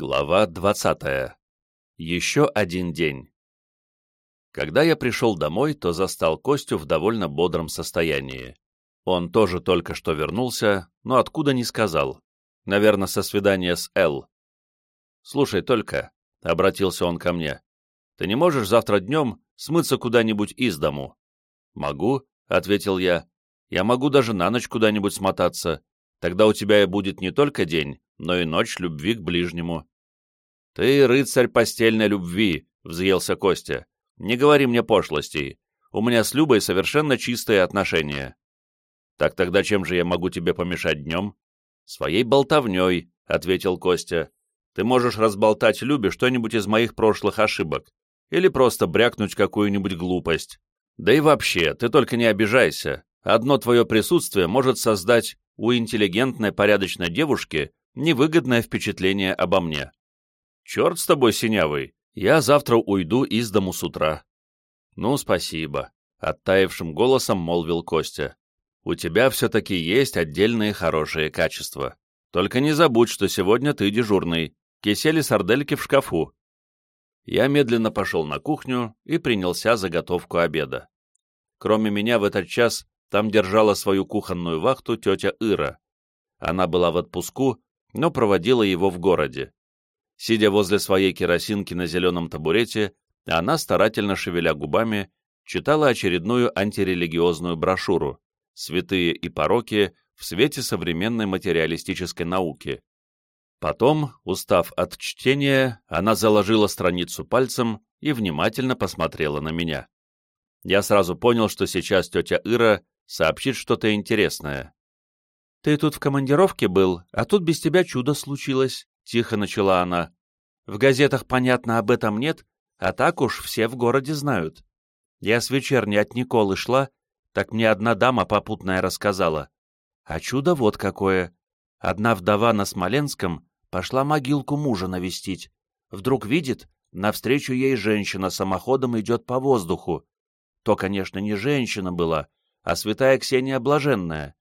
Глава 20. Еще один день. Когда я пришел домой, то застал Костю в довольно бодром состоянии. Он тоже только что вернулся, но откуда не сказал. Наверное, со свидания с Эл. «Слушай, только», — обратился он ко мне, — «ты не можешь завтра днем смыться куда-нибудь из дому?» «Могу», — ответил я. «Я могу даже на ночь куда-нибудь смотаться. Тогда у тебя и будет не только день, но и ночь любви к ближнему. «Ты рыцарь постельной любви», — взъелся Костя. «Не говори мне пошлостей. У меня с Любой совершенно чистые отношения». «Так тогда чем же я могу тебе помешать днем?» «Своей болтовней», — ответил Костя. «Ты можешь разболтать Любе что-нибудь из моих прошлых ошибок. Или просто брякнуть какую-нибудь глупость. Да и вообще, ты только не обижайся. Одно твое присутствие может создать у интеллигентной, порядочной девушки невыгодное впечатление обо мне. Черт с тобой, синявый, я завтра уйду из дому с утра. Ну, спасибо, — оттаившим голосом молвил Костя. У тебя все-таки есть отдельные хорошие качества. Только не забудь, что сегодня ты дежурный. Кисели сардельки в шкафу. Я медленно пошел на кухню и принялся за готовку обеда. Кроме меня в этот час там держала свою кухонную вахту тетя Ира. Она была в отпуску, но проводила его в городе. Сидя возле своей керосинки на зеленом табурете, она, старательно шевеля губами, читала очередную антирелигиозную брошюру «Святые и пороки в свете современной материалистической науки». Потом, устав от чтения, она заложила страницу пальцем и внимательно посмотрела на меня. Я сразу понял, что сейчас тетя Ира сообщит что-то интересное. «Ты тут в командировке был, а тут без тебя чудо случилось», — тихо начала она. «В газетах, понятно, об этом нет, а так уж все в городе знают. Я с вечерней от Николы шла, так мне одна дама попутная рассказала. А чудо вот какое. Одна вдова на Смоленском пошла могилку мужа навестить. Вдруг видит, навстречу ей женщина самоходом идет по воздуху. То, конечно, не женщина была, а святая Ксения Блаженная.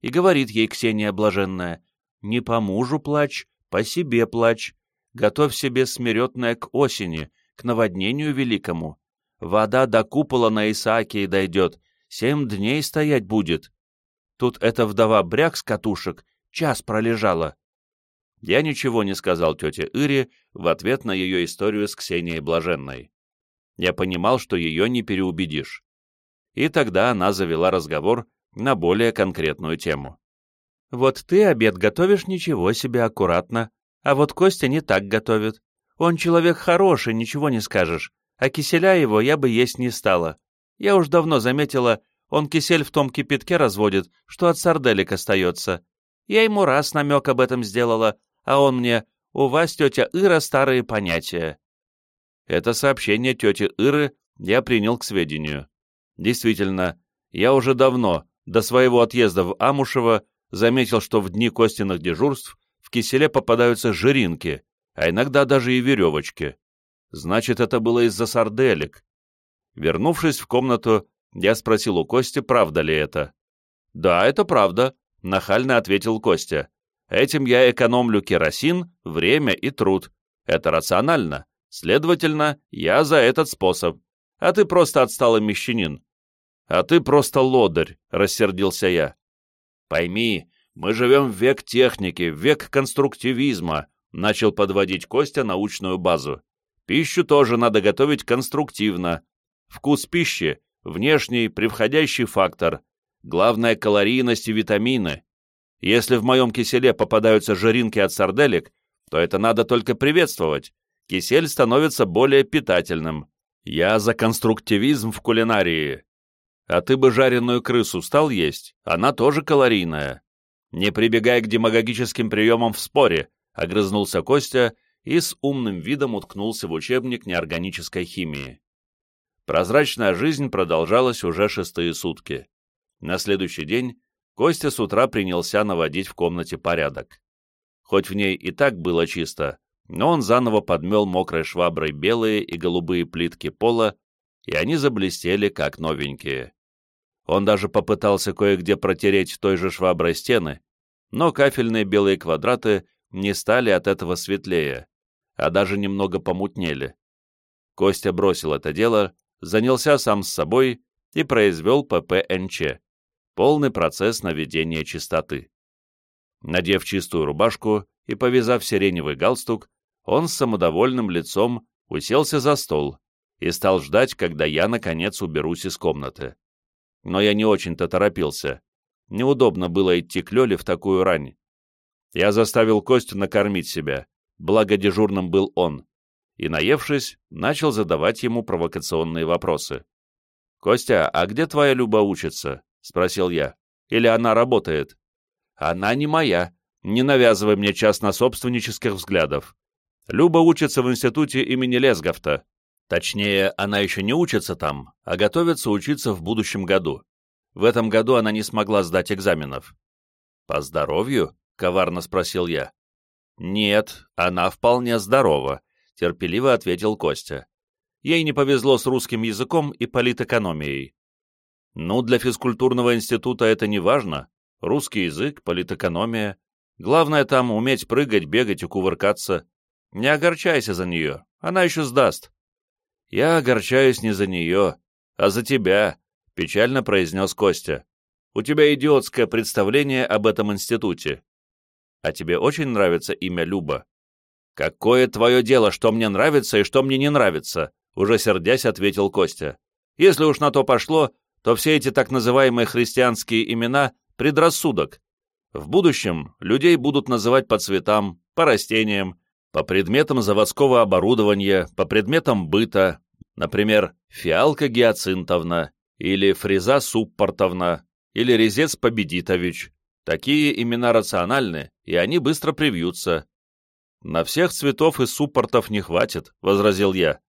И говорит ей Ксения Блаженная, «Не по мужу плачь, по себе плачь, готовь себе смиретное к осени, к наводнению великому. Вода до купола на Исаакии дойдет, семь дней стоять будет». Тут эта вдова бряк с катушек час пролежала. Я ничего не сказал тете Ире в ответ на ее историю с Ксенией Блаженной. Я понимал, что ее не переубедишь. И тогда она завела разговор на более конкретную тему. «Вот ты обед готовишь ничего себе аккуратно, а вот Костя не так готовит. Он человек хороший, ничего не скажешь, а киселя его я бы есть не стала. Я уж давно заметила, он кисель в том кипятке разводит, что от сарделек остается. Я ему раз намек об этом сделала, а он мне «У вас, тетя Ира, старые понятия». Это сообщение тети Иры я принял к сведению. Действительно, я уже давно, до своего отъезда в Амушево, заметил, что в дни Костиных дежурств в киселе попадаются жиринки, а иногда даже и веревочки. Значит, это было из-за сарделек. Вернувшись в комнату, я спросил у Кости, правда ли это. «Да, это правда», — нахально ответил Костя. «Этим я экономлю керосин, время и труд. Это рационально. Следовательно, я за этот способ. А ты просто отсталый мещанин. «А ты просто лодырь», — рассердился я. «Пойми, мы живем в век техники, в век конструктивизма», — начал подводить Костя научную базу. «Пищу тоже надо готовить конструктивно. Вкус пищи — внешний, превходящий фактор. Главное — калорийность и витамины. Если в моем киселе попадаются жиринки от сарделек, то это надо только приветствовать. Кисель становится более питательным. Я за конструктивизм в кулинарии. А ты бы жареную крысу стал есть, она тоже калорийная. Не прибегай к демагогическим приемам в споре, огрызнулся Костя и с умным видом уткнулся в учебник неорганической химии. Прозрачная жизнь продолжалась уже шестые сутки. На следующий день Костя с утра принялся наводить в комнате порядок. Хоть в ней и так было чисто, но он заново подмел мокрой шваброй белые и голубые плитки пола, и они заблестели, как новенькие. Он даже попытался кое-где протереть той же шваброй стены, но кафельные белые квадраты не стали от этого светлее, а даже немного помутнели. Костя бросил это дело, занялся сам с собой и произвел ППНЧ — полный процесс наведения чистоты. Надев чистую рубашку и повязав сиреневый галстук, он с самодовольным лицом уселся за стол и стал ждать, когда я, наконец, уберусь из комнаты. Но я не очень-то торопился. Неудобно было идти к Лёле в такую рань. Я заставил Костю накормить себя, благо дежурным был он, и, наевшись, начал задавать ему провокационные вопросы. «Костя, а где твоя Люба учится?» — спросил я. «Или она работает?» «Она не моя. Не навязывай мне частно-собственнических взглядов. Люба учится в институте имени Лесговта. Точнее, она еще не учится там, а готовится учиться в будущем году. В этом году она не смогла сдать экзаменов. «По здоровью?» — коварно спросил я. «Нет, она вполне здорова», — терпеливо ответил Костя. Ей не повезло с русским языком и политэкономией. Ну, для физкультурного института это не важно. Русский язык, политэкономия. Главное там уметь прыгать, бегать и кувыркаться. Не огорчайся за нее, она еще сдаст. Я огорчаюсь не за нее, а за тебя, печально произнес Костя. У тебя идиотское представление об этом институте. А тебе очень нравится имя Люба? Какое твое дело, что мне нравится и что мне не нравится? Уже сердясь, ответил Костя. Если уж на то пошло, то все эти так называемые христианские имена — предрассудок. В будущем людей будут называть по цветам, по растениям, по предметам заводского оборудования, по предметам быта, например, фиалка гиацинтовна, или фреза суппортовна, или резец победитович. Такие имена рациональны, и они быстро привьются. «На всех цветов и суппортов не хватит», — возразил я.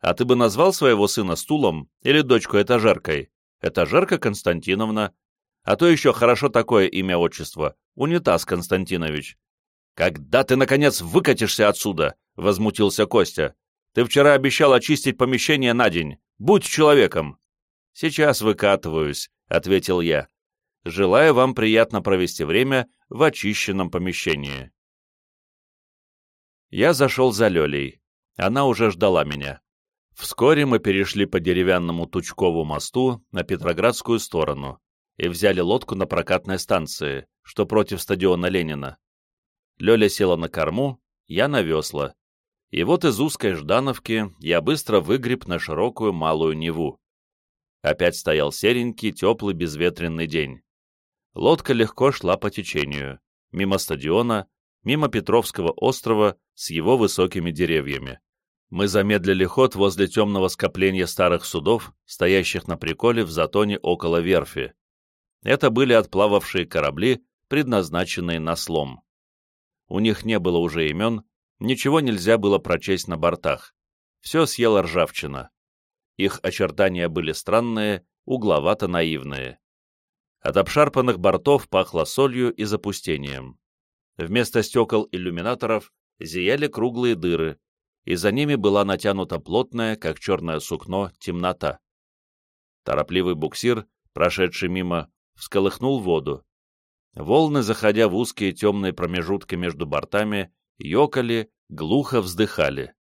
«А ты бы назвал своего сына стулом или дочку этажеркой? Этажерка Константиновна. А то еще хорошо такое имя-отчество. Унитаз Константинович. «Когда ты, наконец, выкатишься отсюда?» — возмутился Костя. «Ты вчера обещал очистить помещение на день. Будь человеком!» «Сейчас выкатываюсь», — ответил я. «Желаю вам приятно провести время в очищенном помещении». Я зашел за Лелей. Она уже ждала меня. Вскоре мы перешли по деревянному Тучкову мосту на Петроградскую сторону и взяли лодку на прокатной станции, что против стадиона Ленина. Лёля села на корму, я на весла. И вот из узкой Ждановки я быстро выгреб на широкую малую Неву. Опять стоял серенький, теплый, безветренный день. Лодка легко шла по течению, мимо стадиона, мимо Петровского острова с его высокими деревьями. Мы замедлили ход возле темного скопления старых судов, стоящих на приколе в затоне около верфи. Это были отплававшие корабли, предназначенные на слом. У них не было уже имен, ничего нельзя было прочесть на бортах. Все съела ржавчина. Их очертания были странные, угловато-наивные. От обшарпанных бортов пахло солью и запустением. Вместо стекол иллюминаторов зияли круглые дыры, и за ними была натянута плотная, как черное сукно, темнота. Торопливый буксир, прошедший мимо, всколыхнул воду. Волны, заходя в узкие темные промежутки между бортами, ёкали, глухо вздыхали.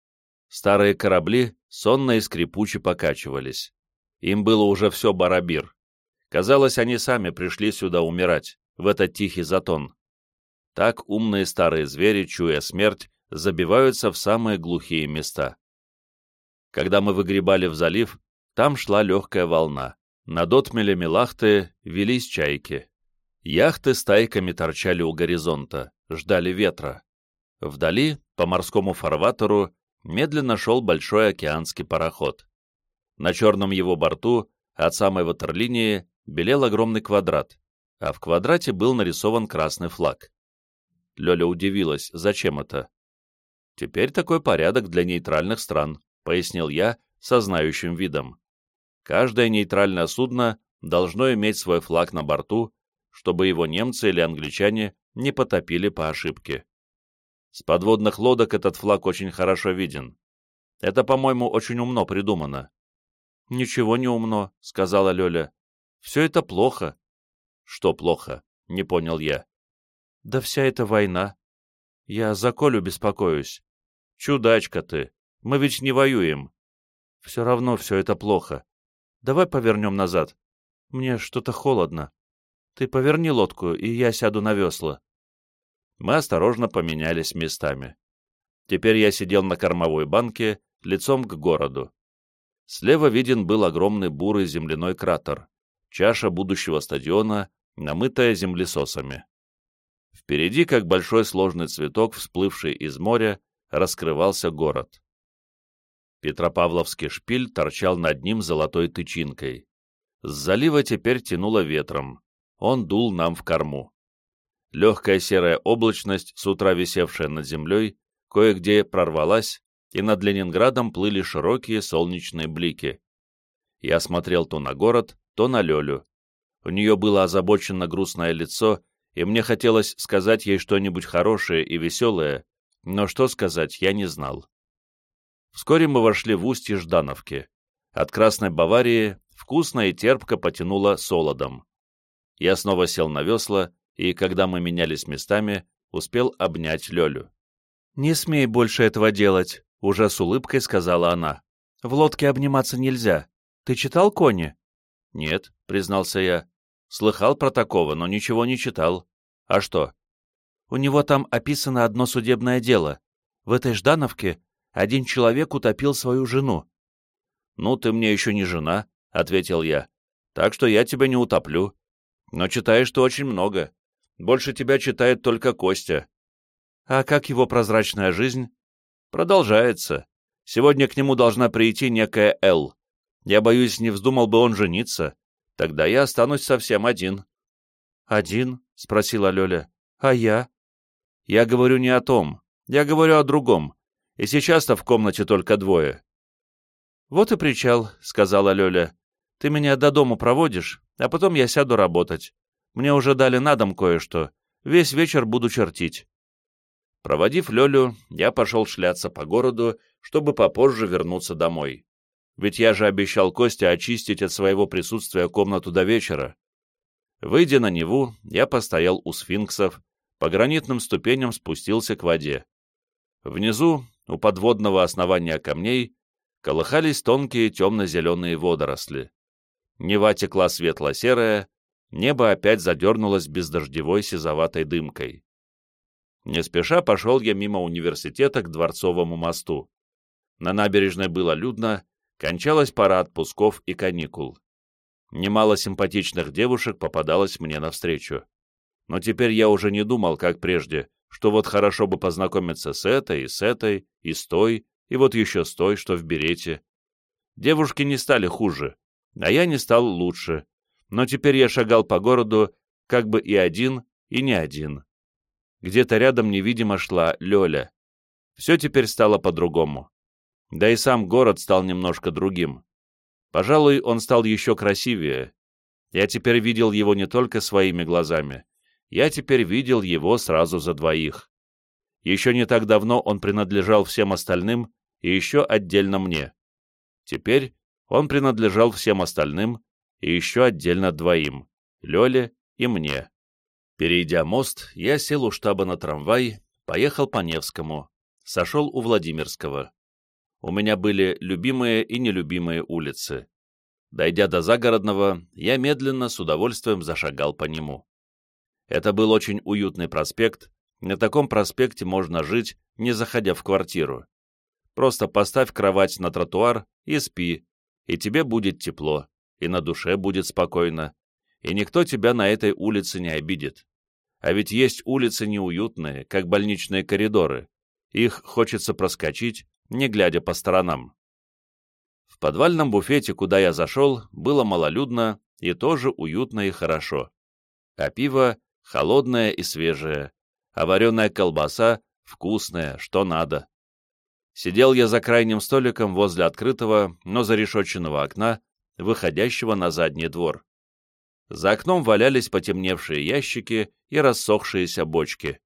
Старые корабли сонно и скрипуче покачивались. Им было уже все барабир. Казалось, они сами пришли сюда умирать, в этот тихий затон. Так умные старые звери, чуя смерть, забиваются в самые глухие места. Когда мы выгребали в залив, там шла легкая волна. Над отмелями лахты велись чайки. Яхты стайками торчали у горизонта, ждали ветра. Вдали, по морскому фарватеру, медленно шел большой океанский пароход. На черном его борту, от самой ватерлинии, белел огромный квадрат, а в квадрате был нарисован красный флаг. Лёля удивилась, зачем это? «Теперь такой порядок для нейтральных стран», — пояснил я со знающим видом. «Каждое нейтральное судно должно иметь свой флаг на борту чтобы его немцы или англичане не потопили по ошибке. С подводных лодок этот флаг очень хорошо виден. Это, по-моему, очень умно придумано. «Ничего не умно», — сказала Лёля. «Все это плохо». «Что плохо?» — не понял я. «Да вся эта война». Я за Колю беспокоюсь. Чудачка ты. Мы ведь не воюем. Все равно все это плохо. Давай повернем назад. Мне что-то холодно. Ты поверни лодку, и я сяду на весла. Мы осторожно поменялись местами. Теперь я сидел на кормовой банке, лицом к городу. Слева виден был огромный бурый земляной кратер, чаша будущего стадиона, намытая землесосами. Впереди, как большой сложный цветок, всплывший из моря, раскрывался город. Петропавловский шпиль торчал над ним золотой тычинкой. С залива теперь тянуло ветром. Он дул нам в корму. Легкая серая облачность, с утра висевшая над землей, кое-где прорвалась, и над Ленинградом плыли широкие солнечные блики. Я смотрел то на город, то на Лёлю. У нее было озабоченно грустное лицо, и мне хотелось сказать ей что-нибудь хорошее и веселое, но что сказать я не знал. Вскоре мы вошли в устье Ждановки. От Красной Баварии вкусно и терпко потянуло солодом. Я снова сел на весла, и, когда мы менялись местами, успел обнять Лёлю. «Не смей больше этого делать», — уже с улыбкой сказала она. «В лодке обниматься нельзя. Ты читал Кони?» «Нет», — признался я. «Слыхал про такого, но ничего не читал. А что?» «У него там описано одно судебное дело. В этой Ждановке один человек утопил свою жену. «Ну, ты мне еще не жена», — ответил я. «Так что я тебя не утоплю. Но читаешь ты очень много. Больше тебя читает только Костя». «А как его прозрачная жизнь?» «Продолжается. Сегодня к нему должна прийти некая Эл. Я боюсь, не вздумал бы он жениться. Тогда я останусь совсем один». «Один?» — спросила Лёля. «А я?» «Я говорю не о том. Я говорю о другом. И сейчас-то в комнате только двое. «Вот и причал», — сказала Лёля. «Ты меня до дому проводишь, а потом я сяду работать. Мне уже дали на дом кое-что. Весь вечер буду чертить». Проводив Лёлю, я пошел шляться по городу, чтобы попозже вернуться домой. Ведь я же обещал Косте очистить от своего присутствия комнату до вечера. Выйдя на Неву, я постоял у сфинксов, по гранитным ступеням спустился к воде. Внизу у подводного основания камней колыхались тонкие темно-зеленые водоросли. Нева текла светло-серая, небо опять задернулось бездождевой сизоватой дымкой. Не спеша пошел я мимо университета к Дворцовому мосту. На набережной было людно, кончалась пора отпусков и каникул. Немало симпатичных девушек попадалось мне навстречу. Но теперь я уже не думал, как прежде, что вот хорошо бы познакомиться с этой, и с этой, и с той, и вот еще с той, что в берете. Девушки не стали хуже, а я не стал лучше, но теперь я шагал по городу как бы и один, и не один. Где-то рядом невидимо шла Лёля. Все теперь стало по-другому. Да и сам город стал немножко другим. Пожалуй, он стал еще красивее. Я теперь видел его не только своими глазами, я теперь видел его сразу за двоих. Еще не так давно он принадлежал всем остальным и еще отдельно мне. Теперь он принадлежал всем остальным и еще отдельно двоим — Лёле и мне. Перейдя мост, я сел у штаба на трамвай, поехал по Невскому, сошел у Владимирского. У меня были любимые и нелюбимые улицы. Дойдя до Загородного, я медленно, с удовольствием зашагал по нему. Это был очень уютный проспект, на таком проспекте можно жить, не заходя в квартиру. Просто поставь кровать на тротуар и спи, и тебе будет тепло, и на душе будет спокойно, и никто тебя на этой улице не обидит. А ведь есть улицы неуютные, как больничные коридоры. Их хочется проскочить, не глядя по сторонам. В подвальном буфете, куда я зашел, было малолюдно и тоже уютно и хорошо. А пиво холодная и свежая, а вареная колбаса вкусная, что надо. Сидел я за крайним столиком возле открытого, но зарешоченного окна, выходящего на задний двор. За окном валялись потемневшие ящики и рассохшиеся бочки.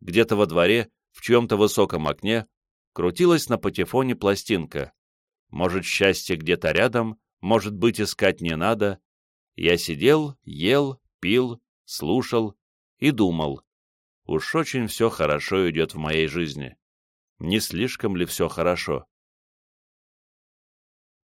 Где-то во дворе, в чьем-то высоком окне, крутилась на патефоне пластинка. Может, счастье где-то рядом, может быть, искать не надо. Я сидел, ел, пил, слушал и думал. Уж очень все хорошо идет в моей жизни. Не слишком ли все хорошо?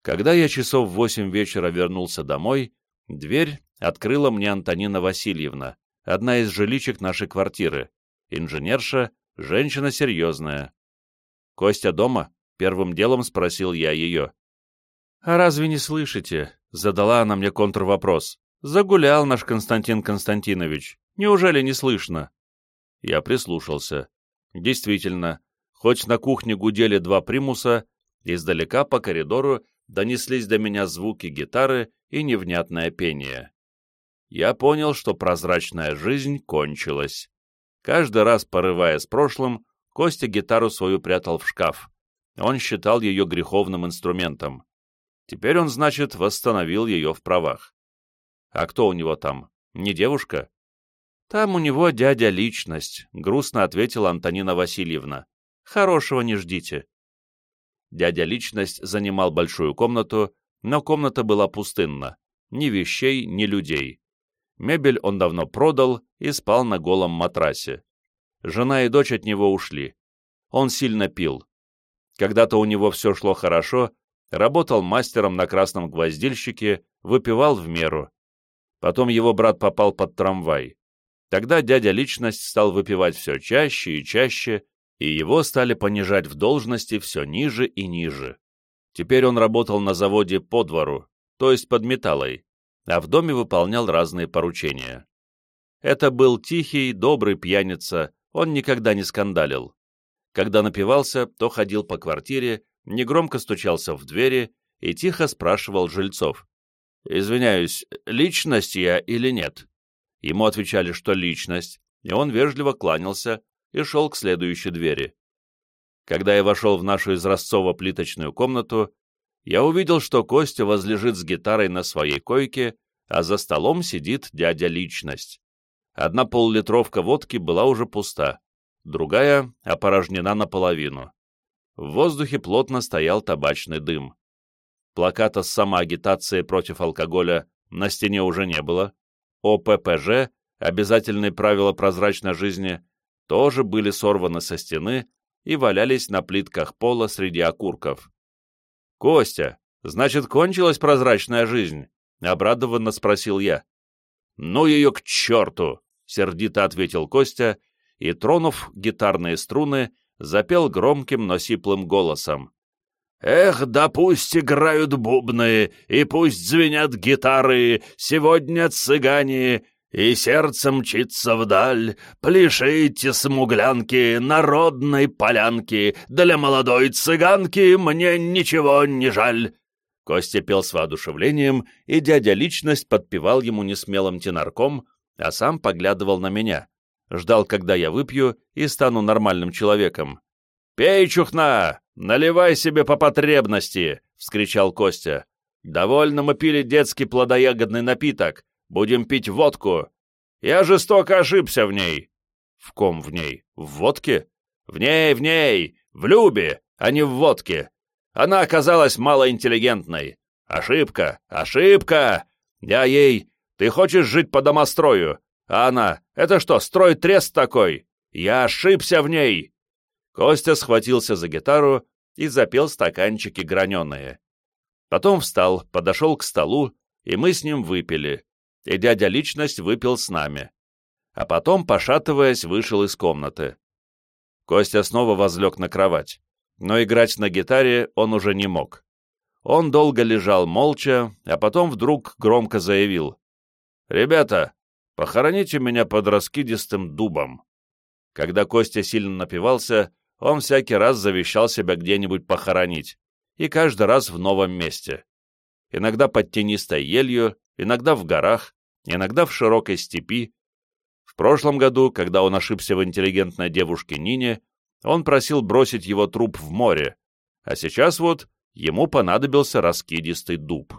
Когда я часов в восемь вечера вернулся домой, дверь открыла мне Антонина Васильевна, одна из жиличек нашей квартиры, инженерша, женщина серьезная. «Костя дома?» — первым делом спросил я ее. «А разве не слышите?» — задала она мне контрвопрос. «Загулял наш Константин Константинович. Неужели не слышно?» Я прислушался. Действительно, хоть на кухне гудели два примуса, издалека по коридору донеслись до меня звуки гитары и невнятное пение. Я понял, что прозрачная жизнь кончилась. Каждый раз, порывая с прошлым, Костя гитару свою прятал в шкаф. Он считал ее греховным инструментом. Теперь он, значит, восстановил ее в правах. А кто у него там? Не девушка? Там у него дядя личность, грустно ответила Антонина Васильевна. Хорошего не ждите. Дядя личность занимал большую комнату, но комната была пустынна. Ни вещей, ни людей. Мебель он давно продал и спал на голом матрасе. Жена и дочь от него ушли. Он сильно пил. Когда-то у него все шло хорошо, работал мастером на красном гвоздильщике, выпивал в меру. Потом его брат попал под трамвай. Тогда дядя Личность стал выпивать все чаще и чаще, и его стали понижать в должности все ниже и ниже. Теперь он работал на заводе по двору, то есть под металлой, а в доме выполнял разные поручения. Это был тихий, добрый пьяница, он никогда не скандалил. Когда напивался, то ходил по квартире, негромко стучался в двери и тихо спрашивал жильцов. «Извиняюсь, личность я или нет?» Ему отвечали, что личность, и он вежливо кланялся и шел к следующей двери. Когда я вошел в нашу изразцово-плиточную комнату, я увидел, что Костя возлежит с гитарой на своей койке, а за столом сидит дядя Личность. Одна поллитровка водки была уже пуста, другая опорожнена наполовину. В воздухе плотно стоял табачный дым. Плаката с самоагитацией против алкоголя на стене уже не было. ОППЖ, обязательные правила прозрачной жизни, тоже были сорваны со стены и валялись на плитках пола среди окурков. «Костя, значит, кончилась прозрачная жизнь?» — обрадованно спросил я. «Ну ее к черту!» — сердито ответил Костя и, тронув гитарные струны, запел громким, но сиплым голосом. «Эх, да пусть играют бубны, и пусть звенят гитары, сегодня цыгане, и сердце мчится вдаль, пляшите, смуглянки, народной полянки, для молодой цыганки мне ничего не жаль». Костя пел с воодушевлением, и дядя Личность подпевал ему несмелым тенарком, а сам поглядывал на меня, ждал, когда я выпью и стану нормальным человеком. «Пей, чухна! Наливай себе по потребности!» — вскричал Костя. «Довольно мы пили детский плодоягодный напиток, Будем пить водку. Я жестоко ошибся в ней. В ком в ней? В водке? В ней, в ней, в Любе, а не в водке. Она оказалась малоинтеллигентной. Ошибка, ошибка. Я ей, ты хочешь жить по домострою? А она, это что, строй трест такой? Я ошибся в ней. Костя схватился за гитару и запел стаканчики граненые. Потом встал, подошел к столу, и мы с ним выпили и дядя Личность выпил с нами. А потом, пошатываясь, вышел из комнаты. Костя снова возлег на кровать, но играть на гитаре он уже не мог. Он долго лежал молча, а потом вдруг громко заявил. «Ребята, похороните меня под раскидистым дубом». Когда Костя сильно напивался, он всякий раз завещал себя где-нибудь похоронить, и каждый раз в новом месте. Иногда под тенистой елью, иногда в горах, иногда в широкой степи. В прошлом году, когда он ошибся в интеллигентной девушке Нине, он просил бросить его труп в море, а сейчас вот ему понадобился раскидистый дуб.